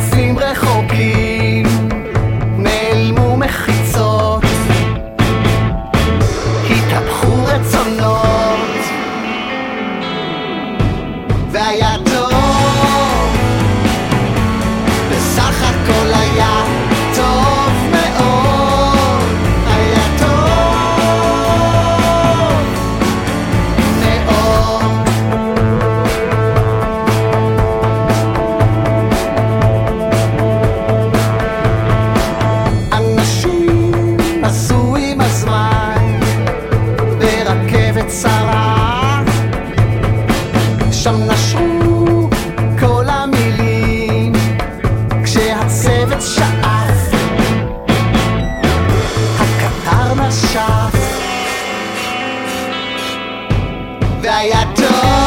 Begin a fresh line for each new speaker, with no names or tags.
נופים רחוקים נעלמו מחיצות. התהפכו רצונות והיד Vallator